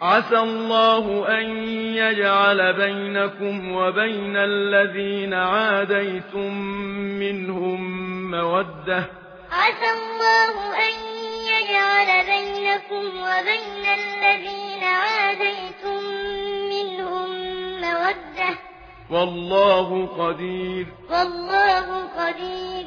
عسى الله أن يجعل بينكم وبين الذين عاديتم منهم مودة عسى الله أن يجعل بينكم وبين الذين عاديتم منهم مودة والله قدير والله قدير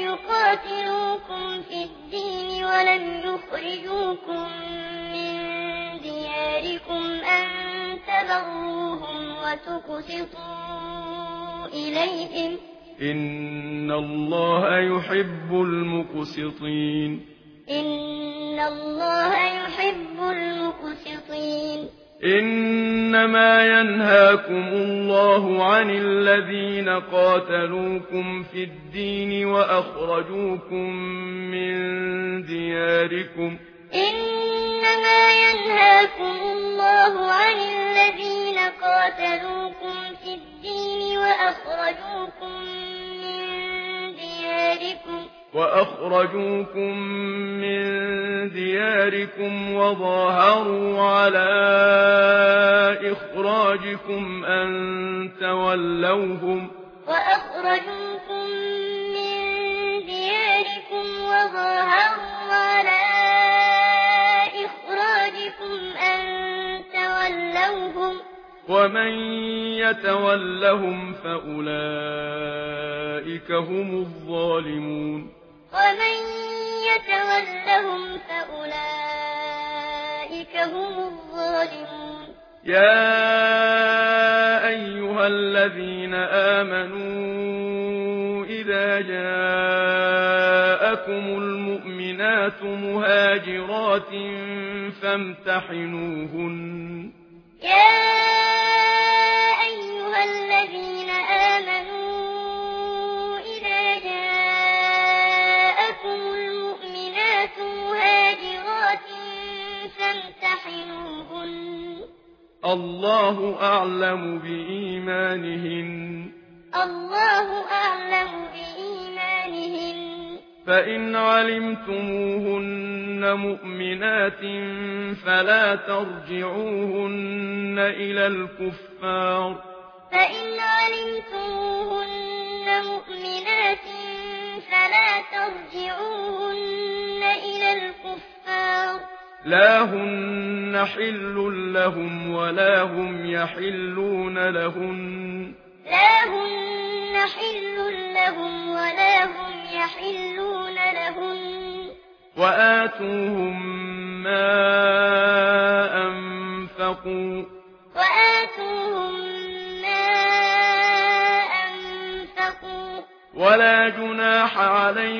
قاتلوكم في الدين ولم يخرجوكم من دياركم أن تبروهم وتكسطوا إليهم إن الله يحب المكسطين إن الله يحب المكسطين إنما ينهاكم الله عن الذين قاتلوكم في الدين وأخرجوكم من دياركم إنما ينهاكم الله عن الذين قاتلوكم في الدين وأخرجوكم وأخرجوكم من دياركم وظاهروا على أخرجكم أن تولوهم وأخرجوكم من دياركم وظاهروا على إخراجكم أن تولوهم ومن يتولهم فأولئك هم الظالمون ومن يتولهم فأولئك هم الظالمون يا أيها الذين آمنوا إذا جاءكم المؤمنات مهاجرات فامتحنوهن الله أعلم بإيمانهن الله أعلم بإيمانهن فإن علمتموهن مؤمنات فلا ترجعوهن إلى الكفار فإن علمتموهن مؤمنات فلا ترجعوهن إلى الكفار لا هن حل لهم ولا هم يحلون لهن. لا هم حل لهم ولا هم يحلون لهن. وآتوهم ما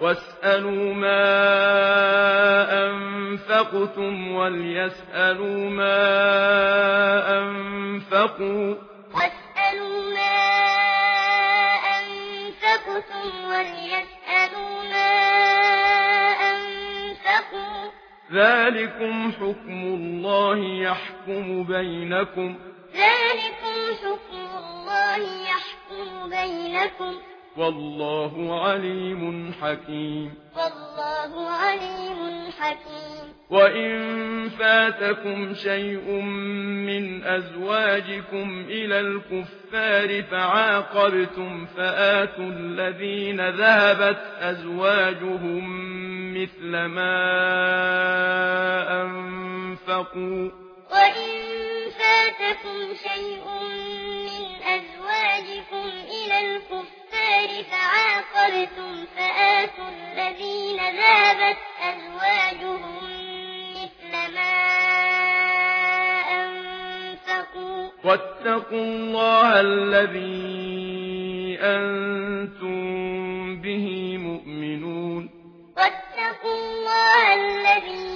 واسألوا ما أنفقتم وليسألوا ما أنفقوا واسألوا ما أنفقتم وليسألوا ما أنفقوا ذلكم حكم الله يحكم بينكم ذلكم حكم الله يحكم بينكم والله عليم حكيم والله عليم حكيم وإن فاتكم شيء من أزواجكم إلى الكفار فعاقبتم فآتوا الذين ذهبت أزواجهم مثل ما أنفقوا. وإن فاتكم شيء من أزواجكم إلى الكفار النار فعاقبتم فآتوا الذين ذابت أزواجهم مثل ما أنفقوا واتقوا الله الذي أنتم به مؤمنون واتقوا الله الذي